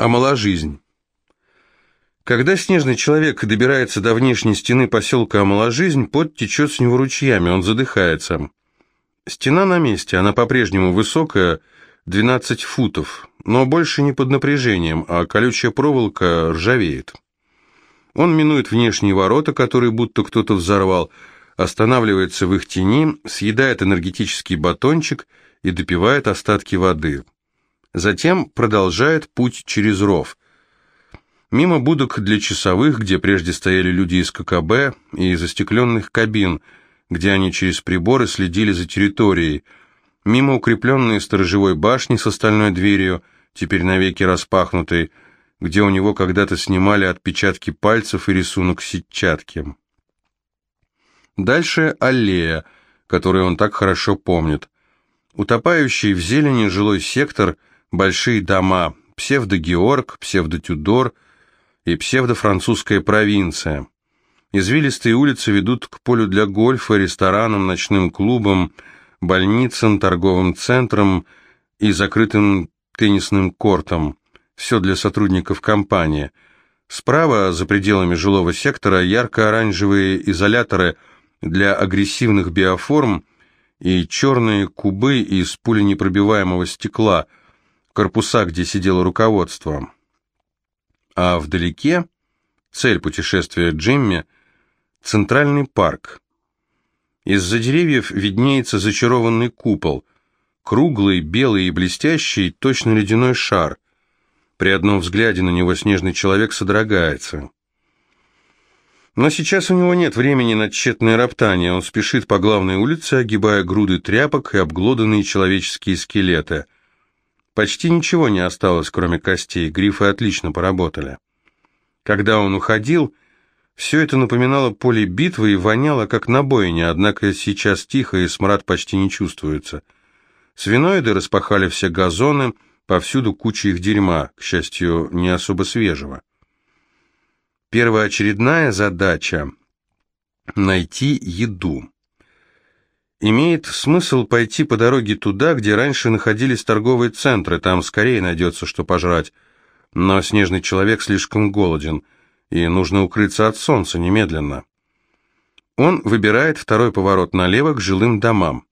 Амаложизнь. Когда снежный человек добирается до внешней стены поселка Амаложизнь, пот течет с него ручьями, он задыхается. Стена на месте, она по-прежнему высокая, 12 футов, но больше не под напряжением, а колючая проволока ржавеет. Он минует внешние ворота, которые будто кто-то взорвал, останавливается в их тени, съедает энергетический батончик и допивает остатки воды. Затем продолжает путь через ров. Мимо будок для часовых, где прежде стояли люди из ККБ, и застекленных кабин, где они через приборы следили за территорией. Мимо укрепленной сторожевой башни с остальной дверью, теперь навеки распахнутой, где у него когда-то снимали отпечатки пальцев и рисунок сетчатки. Дальше аллея, которую он так хорошо помнит. Утопающий в зелени жилой сектор – большие дома, псевдо-Георг, псевдо-Тюдор и псевдо-французская провинция. Извилистые улицы ведут к полю для гольфа, ресторанам, ночным клубам, больницам, торговым центрам и закрытым теннисным кортам. Все для сотрудников компании. Справа, за пределами жилого сектора, ярко-оранжевые изоляторы для агрессивных биоформ и черные кубы из пуленепробиваемого стекла – корпуса, где сидело руководство. А вдалеке цель путешествия Джимми – центральный парк. Из-за деревьев виднеется зачарованный купол, круглый, белый и блестящий, точно ледяной шар. При одном взгляде на него снежный человек содрогается. Но сейчас у него нет времени на тщетное роптание, он спешит по главной улице, огибая груды тряпок и обглоданные человеческие скелеты – Почти ничего не осталось, кроме костей, грифы отлично поработали. Когда он уходил, все это напоминало поле битвы и воняло, как на бойне, однако сейчас тихо и смрад почти не чувствуется. Свиноиды распахали все газоны, повсюду куча их дерьма, к счастью, не особо свежего. Первоочередная задача — найти еду. Имеет смысл пойти по дороге туда, где раньше находились торговые центры, там скорее найдется, что пожрать. Но снежный человек слишком голоден, и нужно укрыться от солнца немедленно. Он выбирает второй поворот налево к жилым домам.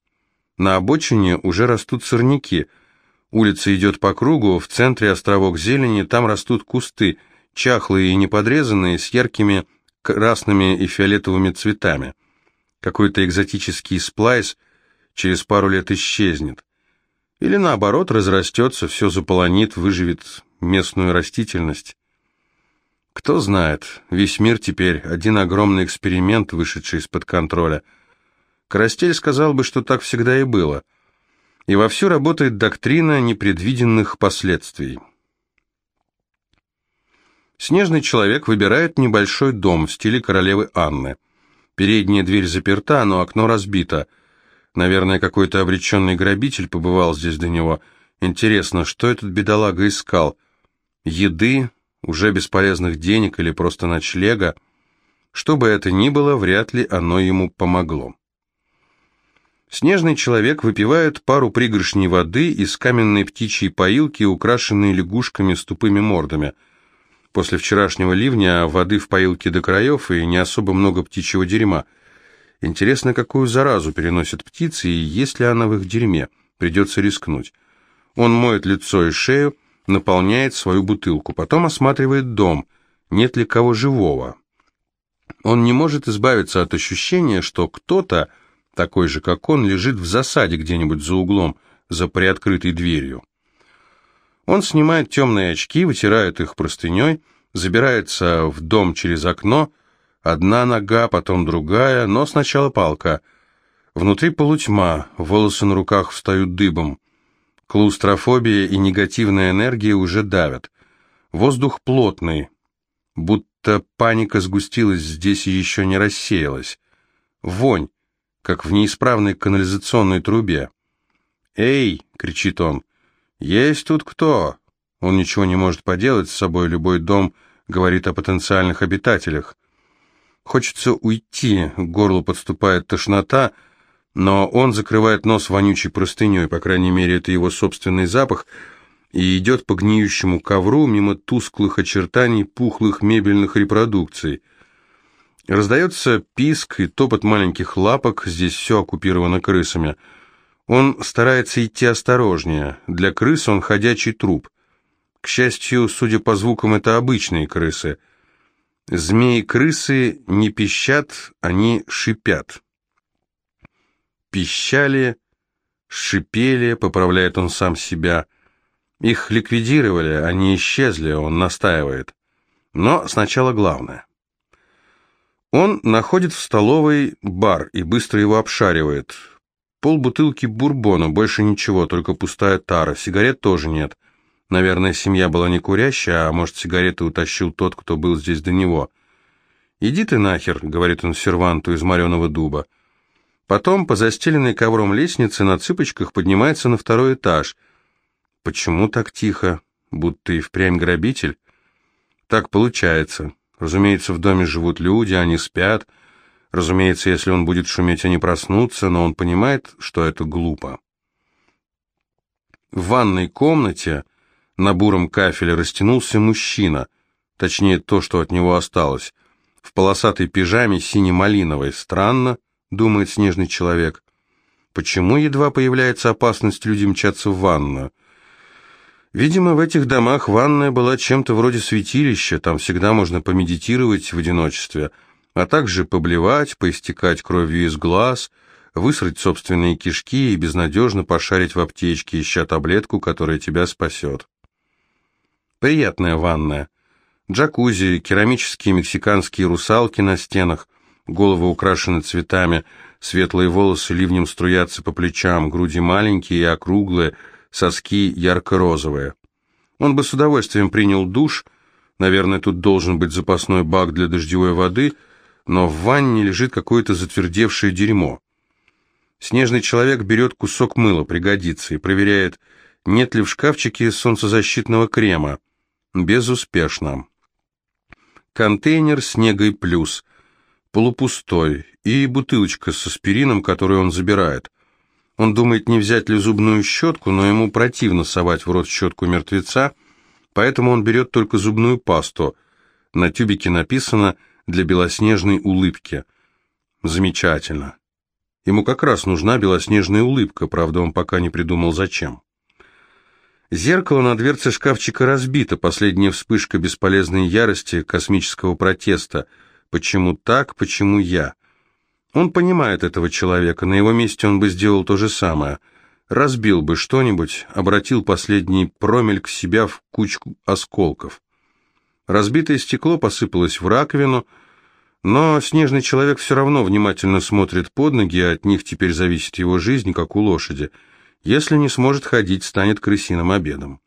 На обочине уже растут сорняки. Улица идет по кругу, в центре островок зелени, там растут кусты, чахлые и неподрезанные, с яркими красными и фиолетовыми цветами какой-то экзотический сплайс через пару лет исчезнет. Или наоборот, разрастется, все заполонит, выживет местную растительность. Кто знает, весь мир теперь один огромный эксперимент, вышедший из-под контроля. Карастель сказал бы, что так всегда и было. И вовсю работает доктрина непредвиденных последствий. Снежный человек выбирает небольшой дом в стиле королевы Анны – Передняя дверь заперта, но окно разбито. Наверное, какой-то обреченный грабитель побывал здесь до него. Интересно, что этот бедолага искал? Еды, уже бесполезных денег или просто ночлега? Что бы это ни было, вряд ли оно ему помогло. Снежный человек выпивает пару пригоршней воды из каменной птичьей поилки, украшенной лягушками с тупыми мордами – После вчерашнего ливня воды в поилке до краев и не особо много птичьего дерьма. Интересно, какую заразу переносят птицы и есть ли она в их дерьме. Придется рискнуть. Он моет лицо и шею, наполняет свою бутылку, потом осматривает дом, нет ли кого живого. Он не может избавиться от ощущения, что кто-то, такой же как он, лежит в засаде где-нибудь за углом, за приоткрытой дверью. Он снимает темные очки, вытирает их простыней, забирается в дом через окно, одна нога, потом другая, но сначала палка. Внутри полутьма, волосы на руках встают дыбом. Клаустрофобия и негативная энергия уже давят. Воздух плотный, будто паника сгустилась здесь и еще не рассеялась. Вонь, как в неисправной канализационной трубе. «Эй!» — кричит он. «Есть тут кто?» Он ничего не может поделать с собой, любой дом говорит о потенциальных обитателях. Хочется уйти, к горлу подступает тошнота, но он закрывает нос вонючей простыней, по крайней мере, это его собственный запах, и идет по гниющему ковру мимо тусклых очертаний пухлых мебельных репродукций. Раздается писк и топот маленьких лапок, здесь все оккупировано крысами. Он старается идти осторожнее, для крыс он ходячий труп. К счастью, судя по звукам, это обычные крысы. Змеи-крысы не пищат, они шипят. Пищали, шипели, поправляет он сам себя – их ликвидировали, они исчезли, он настаивает. Но сначала главное. Он находит в столовой бар и быстро его обшаривает. Пол бутылки бурбона, больше ничего, только пустая тара, сигарет тоже нет. Наверное, семья была не курящая, а может, сигареты утащил тот, кто был здесь до него. «Иди ты нахер», — говорит он серванту из мореного дуба. Потом по застеленной ковром лестнице на цыпочках поднимается на второй этаж — Почему так тихо? Будто и впрямь грабитель? Так получается. Разумеется, в доме живут люди, они спят. Разумеется, если он будет шуметь, они проснутся, но он понимает, что это глупо. В ванной комнате на буром кафеле растянулся мужчина, точнее, то, что от него осталось, в полосатой пижаме сине-малиновой. Странно, думает снежный человек. Почему едва появляется опасность, люди мчатся в ванную? Видимо, в этих домах ванная была чем-то вроде святилища, там всегда можно помедитировать в одиночестве, а также поблевать, поистекать кровью из глаз, высрать собственные кишки и безнадежно пошарить в аптечке, ища таблетку, которая тебя спасет. Приятная ванная. Джакузи, керамические мексиканские русалки на стенах, головы украшены цветами, светлые волосы ливнем струятся по плечам, груди маленькие и округлые, соски ярко-розовые. Он бы с удовольствием принял душ, наверное, тут должен быть запасной бак для дождевой воды, но в ванне лежит какое-то затвердевшее дерьмо. Снежный человек берет кусок мыла, пригодится, и проверяет, нет ли в шкафчике солнцезащитного крема. Безуспешно. Контейнер с негой плюс, полупустой, и бутылочка с аспирином, которую он забирает. Он думает, не взять ли зубную щетку, но ему противно совать в рот щетку мертвеца, поэтому он берет только зубную пасту. На тюбике написано «для белоснежной улыбки». Замечательно. Ему как раз нужна белоснежная улыбка, правда, он пока не придумал зачем. Зеркало на дверце шкафчика разбито, последняя вспышка бесполезной ярости, космического протеста. Почему так, почему я? Он понимает этого человека, на его месте он бы сделал то же самое. Разбил бы что-нибудь, обратил последний промельк себя в кучку осколков. Разбитое стекло посыпалось в раковину, но снежный человек все равно внимательно смотрит под ноги, а от них теперь зависит его жизнь, как у лошади. Если не сможет ходить, станет крысиным обедом.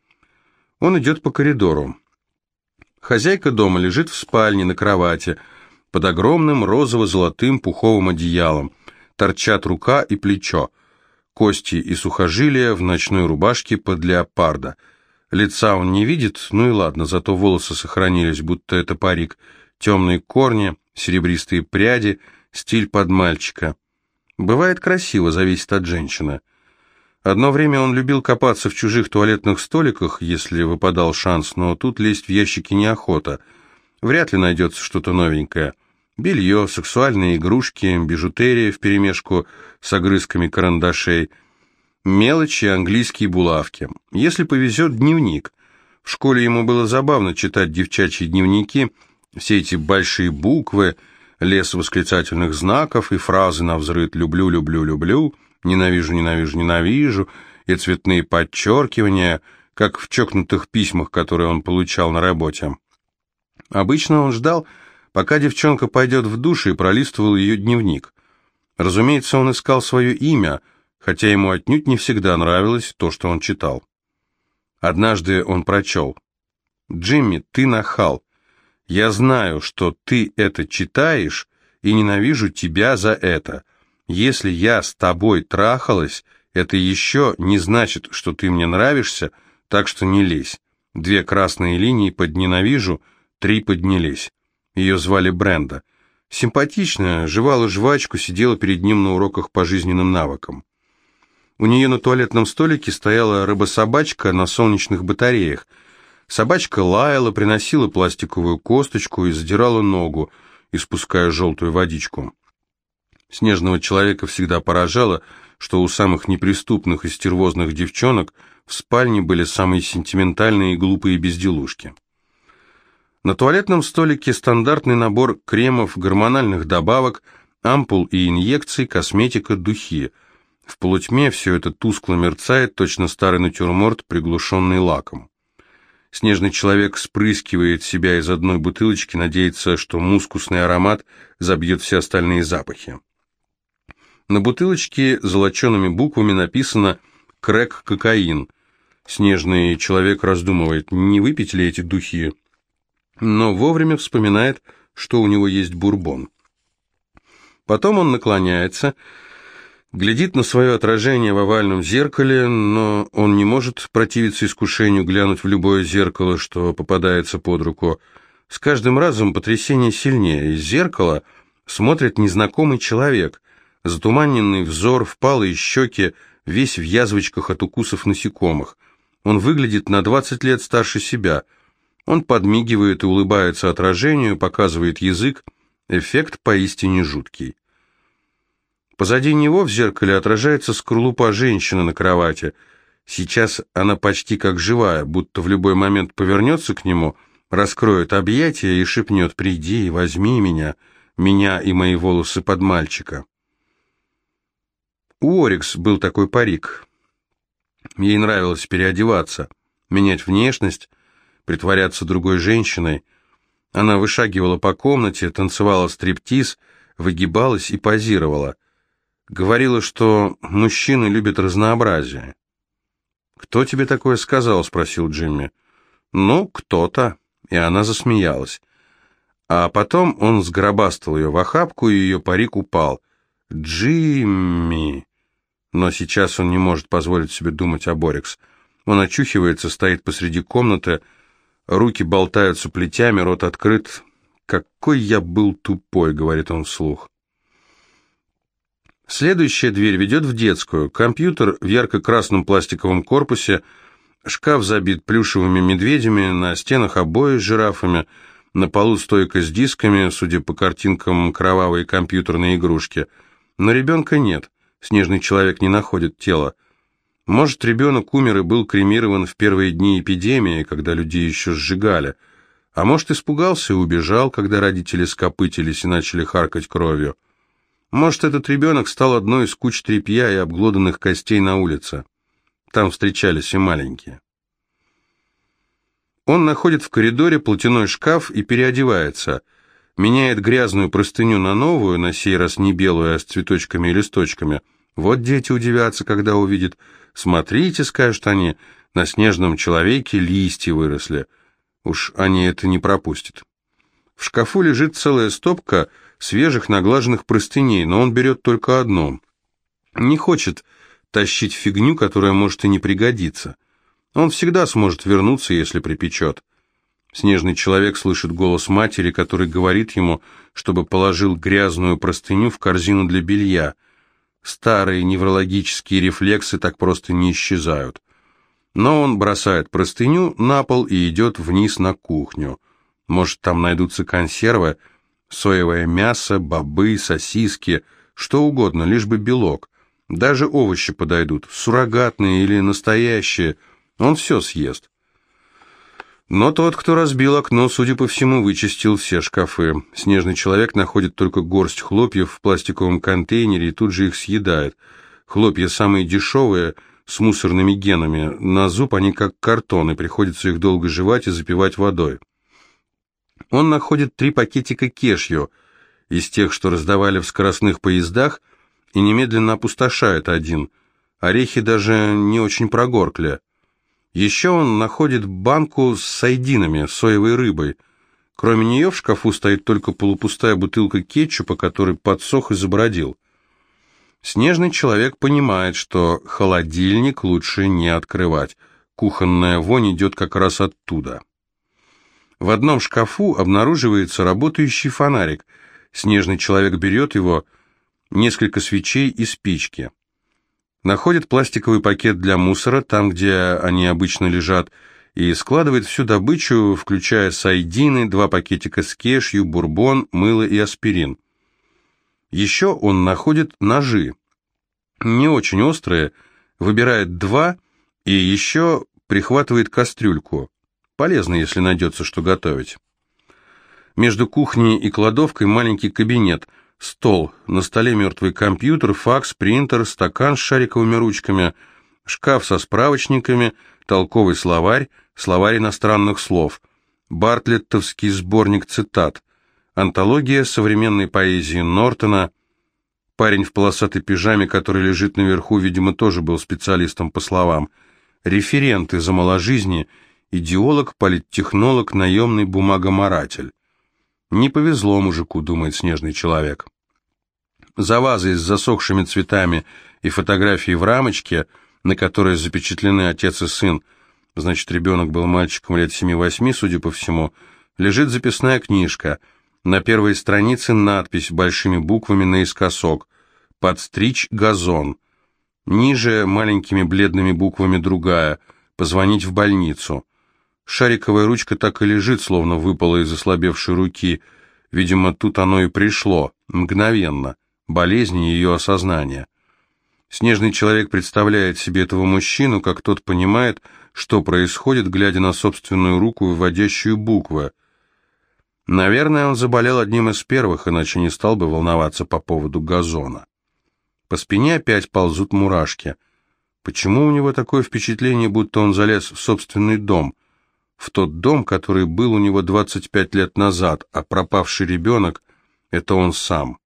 Он идет по коридору. Хозяйка дома лежит в спальне на кровати, под огромным розово-золотым пуховым одеялом. Торчат рука и плечо. Кости и сухожилия в ночной рубашке под леопарда. Лица он не видит, ну и ладно, зато волосы сохранились, будто это парик. Темные корни, серебристые пряди, стиль под мальчика. Бывает красиво, зависит от женщины. Одно время он любил копаться в чужих туалетных столиках, если выпадал шанс, но тут лезть в ящики неохота. Вряд ли найдется что-то новенькое. Белье, сексуальные игрушки, бижутерия вперемешку с огрызками карандашей, мелочи, английские булавки. Если повезет, дневник. В школе ему было забавно читать девчачьи дневники, все эти большие буквы, лес восклицательных знаков и фразы на взрыв «люблю, люблю, люблю», «ненавижу, ненавижу, ненавижу» и цветные подчеркивания, как в чокнутых письмах, которые он получал на работе. Обычно он ждал, пока девчонка пойдет в душ и пролистывал ее дневник. Разумеется, он искал свое имя, хотя ему отнюдь не всегда нравилось то, что он читал. Однажды он прочел. «Джимми, ты нахал. Я знаю, что ты это читаешь, и ненавижу тебя за это. Если я с тобой трахалась, это еще не значит, что ты мне нравишься, так что не лезь. Две красные линии под «ненавижу», три поднялись. Ее звали Бренда. Симпатичная, жевала жвачку, сидела перед ним на уроках по жизненным навыкам. У нее на туалетном столике стояла рыба-собачка на солнечных батареях. Собачка лаяла, приносила пластиковую косточку и задирала ногу, испуская желтую водичку. Снежного человека всегда поражало, что у самых неприступных и стервозных девчонок в спальне были самые сентиментальные и глупые безделушки. На туалетном столике стандартный набор кремов, гормональных добавок, ампул и инъекций, косметика, духи. В полутьме все это тускло мерцает, точно старый натюрморт, приглушенный лаком. Снежный человек спрыскивает себя из одной бутылочки, надеется, что мускусный аромат забьет все остальные запахи. На бутылочке золочеными буквами написано «Крэк-кокаин». Снежный человек раздумывает, не выпить ли эти духи, но вовремя вспоминает, что у него есть бурбон. Потом он наклоняется, глядит на свое отражение в овальном зеркале, но он не может противиться искушению глянуть в любое зеркало, что попадается под руку. С каждым разом потрясение сильнее. Из зеркала смотрит незнакомый человек, затуманенный взор, впалые щеки, весь в язвочках от укусов насекомых. Он выглядит на 20 лет старше себя – он подмигивает и улыбается отражению, показывает язык. Эффект поистине жуткий. Позади него в зеркале отражается скорлупа женщины на кровати. Сейчас она почти как живая, будто в любой момент повернется к нему, раскроет объятия и шепнет «Приди и возьми меня, меня и мои волосы под мальчика». У Орикс был такой парик. Ей нравилось переодеваться, менять внешность, притворяться другой женщиной. Она вышагивала по комнате, танцевала стриптиз, выгибалась и позировала. Говорила, что мужчины любят разнообразие. «Кто тебе такое сказал?» — спросил Джимми. «Ну, кто-то». И она засмеялась. А потом он сгробастал ее в охапку, и ее парик упал. «Джимми!» Но сейчас он не может позволить себе думать о Борикс. Он очухивается, стоит посреди комнаты, Руки болтаются плетями, рот открыт. «Какой я был тупой», — говорит он вслух. Следующая дверь ведет в детскую. Компьютер в ярко-красном пластиковом корпусе, шкаф забит плюшевыми медведями, на стенах обои с жирафами, на полу стойка с дисками, судя по картинкам, кровавые компьютерные игрушки. Но ребенка нет, снежный человек не находит тела. Может, ребенок умер и был кремирован в первые дни эпидемии, когда людей еще сжигали. А может, испугался и убежал, когда родители скопытились и начали харкать кровью. Может, этот ребенок стал одной из куч тряпья и обглоданных костей на улице. Там встречались и маленькие. Он находит в коридоре платяной шкаф и переодевается. Меняет грязную простыню на новую, на сей раз не белую, а с цветочками и листочками. Вот дети удивятся, когда увидят «Смотрите», — скажут они, — «на снежном человеке листья выросли». Уж они это не пропустят. В шкафу лежит целая стопка свежих наглаженных простыней, но он берет только одну. Не хочет тащить фигню, которая может и не пригодиться. Он всегда сможет вернуться, если припечет. Снежный человек слышит голос матери, который говорит ему, чтобы положил грязную простыню в корзину для белья — Старые неврологические рефлексы так просто не исчезают. Но он бросает простыню на пол и идет вниз на кухню. Может, там найдутся консервы, соевое мясо, бобы, сосиски, что угодно, лишь бы белок. Даже овощи подойдут, суррогатные или настоящие. Он все съест. Но тот, кто разбил окно, судя по всему, вычистил все шкафы. Снежный человек находит только горсть хлопьев в пластиковом контейнере и тут же их съедает. Хлопья самые дешевые, с мусорными генами. На зуб они как картон, и приходится их долго жевать и запивать водой. Он находит три пакетика кешью, из тех, что раздавали в скоростных поездах, и немедленно опустошает один. Орехи даже не очень прогоркли. Еще он находит банку с сайдинами, соевой рыбой. Кроме нее в шкафу стоит только полупустая бутылка кетчупа, который подсох и забродил. Снежный человек понимает, что холодильник лучше не открывать. Кухонная вонь идет как раз оттуда. В одном шкафу обнаруживается работающий фонарик. Снежный человек берет его, несколько свечей и спички. Находит пластиковый пакет для мусора, там, где они обычно лежат, и складывает всю добычу, включая сайдины, два пакетика с кешью, бурбон, мыло и аспирин. Еще он находит ножи. Не очень острые, выбирает два и еще прихватывает кастрюльку. Полезно, если найдется, что готовить. Между кухней и кладовкой маленький кабинет, стол, на столе мертвый компьютер, факс, принтер, стакан с шариковыми ручками, шкаф со справочниками, толковый словарь, словарь иностранных слов, бартлеттовский сборник цитат, антология современной поэзии Нортона, парень в полосатой пижаме, который лежит наверху, видимо, тоже был специалистом по словам, референты за маложизни, идеолог, политтехнолог, наемный бумагоморатель. Не повезло мужику, думает снежный человек. За вазой с засохшими цветами и фотографией в рамочке, на которой запечатлены отец и сын, значит, ребенок был мальчиком лет семи-восьми, судя по всему, лежит записная книжка. На первой странице надпись большими буквами наискосок «Подстричь газон». Ниже маленькими бледными буквами другая «Позвонить в больницу». Шариковая ручка так и лежит, словно выпала из ослабевшей руки. Видимо, тут оно и пришло, мгновенно, болезнь ее осознания. Снежный человек представляет себе этого мужчину, как тот понимает, что происходит, глядя на собственную руку, выводящую буквы. Наверное, он заболел одним из первых, иначе не стал бы волноваться по поводу газона. По спине опять ползут мурашки. Почему у него такое впечатление, будто он залез в собственный дом? В тот дом, который был у него 25 лет назад, а пропавший ребенок — это он сам.